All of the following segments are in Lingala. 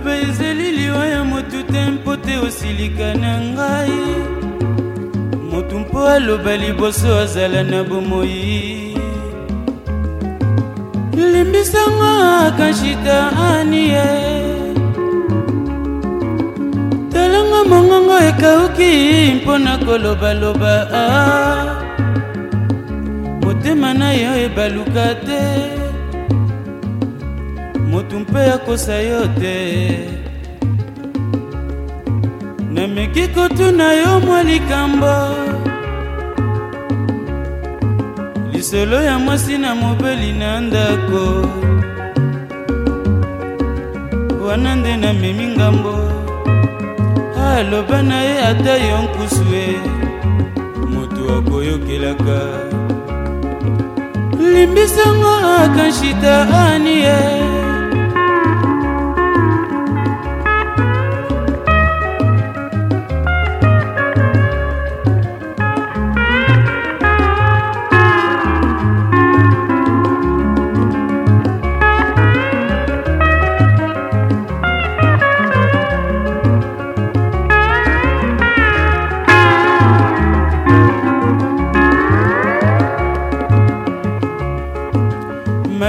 koloba ezelili oyo motu te mpo te osilika na ngai motu mpo aloba liboso azala na bomoi limbisanga akanshita anie talanga mongongo ekauki mpo na kolobaloba motema na yo ebaluka te motu mpe akosa yo te nameki kotuna yo mwa likambo lisolo ya mwasi na mobeli na ndako wana nde namemi ngambo aloba na ye ata yo nkusu e moto akoyokelaka limbisanga akanshita anie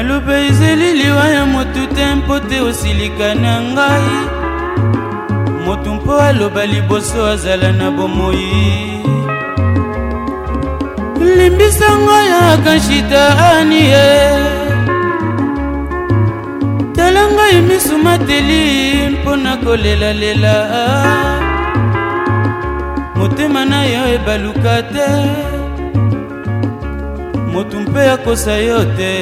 maloba ezeli liwa ya motu te mpo te osilika na ngai motu mpo aloba liboso azala na bomoi limbisa ngai akanshita anie tala ngai misumateli mpo na kolelalela motema na yo ebaluka te motu mpe akosa yo te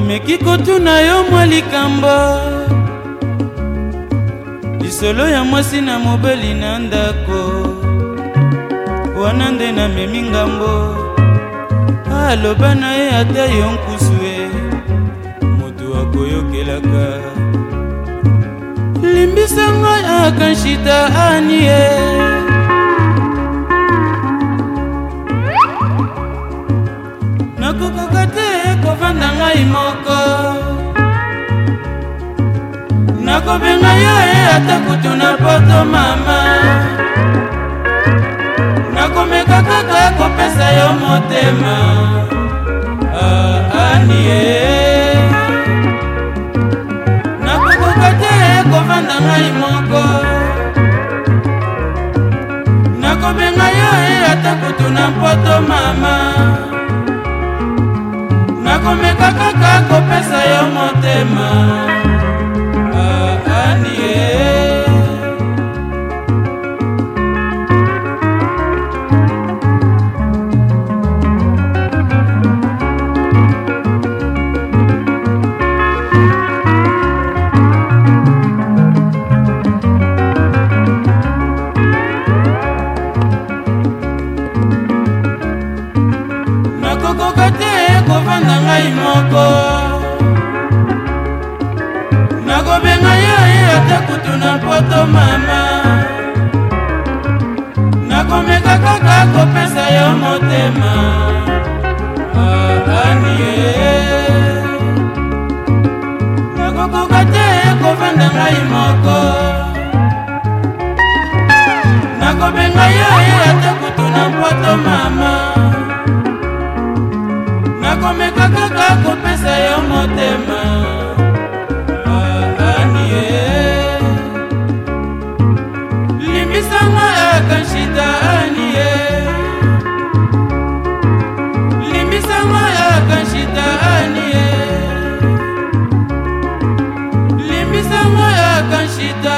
nameki kotuna yo mwa likambo lisolo ya mwasi na mobeli na ndako wana nde namemi ngambo aloba na ye ata yo nkusu e moto akoyokelaka limbisa ngai akanshita anie nakobenga yo e ata kutu na poto mama nakomeka kaka kopesa yo motema ah, anie ah, nakokoka te eh, kovanda ngai moko nakobenga yo e ata kutu na poto mama nakomeka kaka kopesa yo motema ngai moko nakobenga yo ye ata kutu na poto mama nakomeka kaka kopesa yo motema anie nakokoka te kovanda ngai moko nakobenga yo ye ata kutu na poto mama nakomeka kaka kopesa yo motema anie ah, ah, limbisanga akanshita anie ah, limbisanga akanshita anie limbisanga akanshita